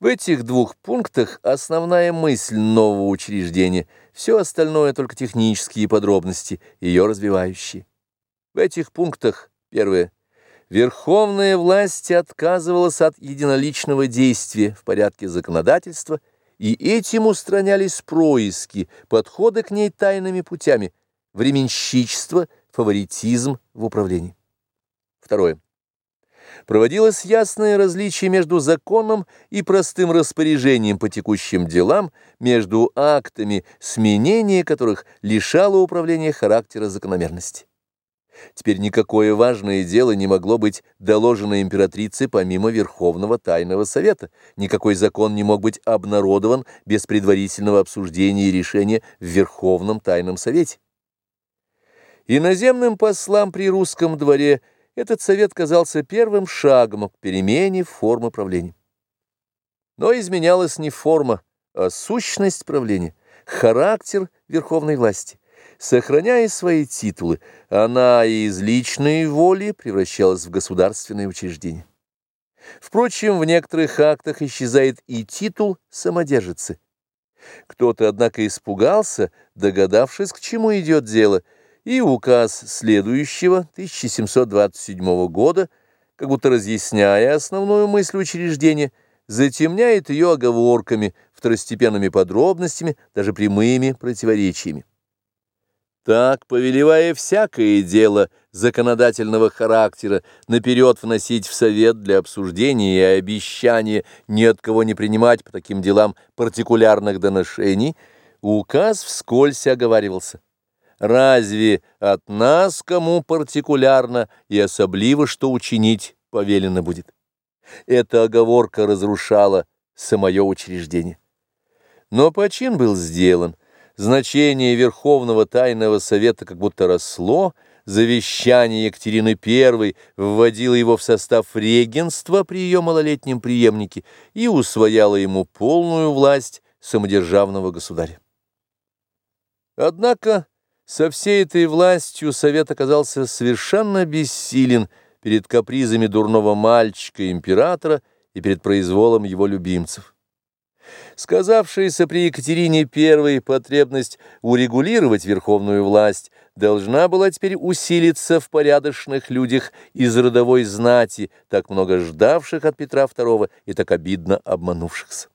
В этих двух пунктах основная мысль нового учреждения, все остальное только технические подробности, ее развивающие. В этих пунктах, первое, верховная власть отказывалась от единоличного действия в порядке законодательства, и этим устранялись происки, подходы к ней тайными путями, временщичество, фаворитизм в управлении. Второе. Проводилось ясное различие между законом и простым распоряжением по текущим делам, между актами, сменение которых лишало управления характера закономерности. Теперь никакое важное дело не могло быть доложено императрице помимо Верховного Тайного Совета, никакой закон не мог быть обнародован без предварительного обсуждения и решения в Верховном Тайном Совете. Иноземным послам при русском дворе этот совет казался первым шагом к перемене формы правления. Но изменялась не форма, а сущность правления, характер верховной власти. Сохраняя свои титулы, она из личной воли превращалась в государственное учреждение. Впрочем, в некоторых актах исчезает и титул самодержицы. Кто-то, однако, испугался, догадавшись, к чему идет дело – и указ следующего 1727 года, как будто разъясняя основную мысль учреждения, затемняет ее оговорками, второстепенными подробностями, даже прямыми противоречиями. Так, повелевая всякое дело законодательного характера наперед вносить в совет для обсуждения и обещания ни от кого не принимать по таким делам партикулярных доношений, указ вскользь оговаривался. Разве от нас кому партикулярно и особливо что учинить повелено будет? Эта оговорка разрушала самое учреждение. Но почин был сделан, значение Верховного Тайного Совета как будто росло, завещание Екатерины I вводило его в состав регенства при ее малолетнем преемнике и усвояло ему полную власть самодержавного государя. Однако со всей этой властью совет оказался совершенно бессилен перед капризами дурного мальчика-императора и перед произволом его любимцев. Сказавшаяся при Екатерине I потребность урегулировать верховную власть должна была теперь усилиться в порядочных людях из родовой знати, так много ждавших от Петра II и так обидно обманувшихся.